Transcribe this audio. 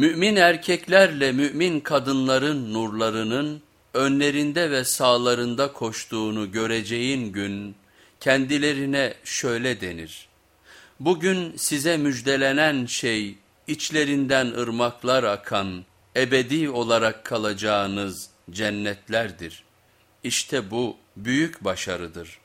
Mümin erkeklerle mümin kadınların nurlarının önlerinde ve sağlarında koştuğunu göreceğin gün kendilerine şöyle denir. Bugün size müjdelenen şey içlerinden ırmaklar akan ebedi olarak kalacağınız cennetlerdir. İşte bu büyük başarıdır.